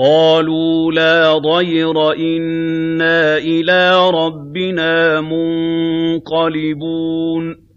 قَالُوا لَا ضَيْرَ ۖ إِنَّا إِلَىٰ رَبِّنَا مُنقَلِبُونَ.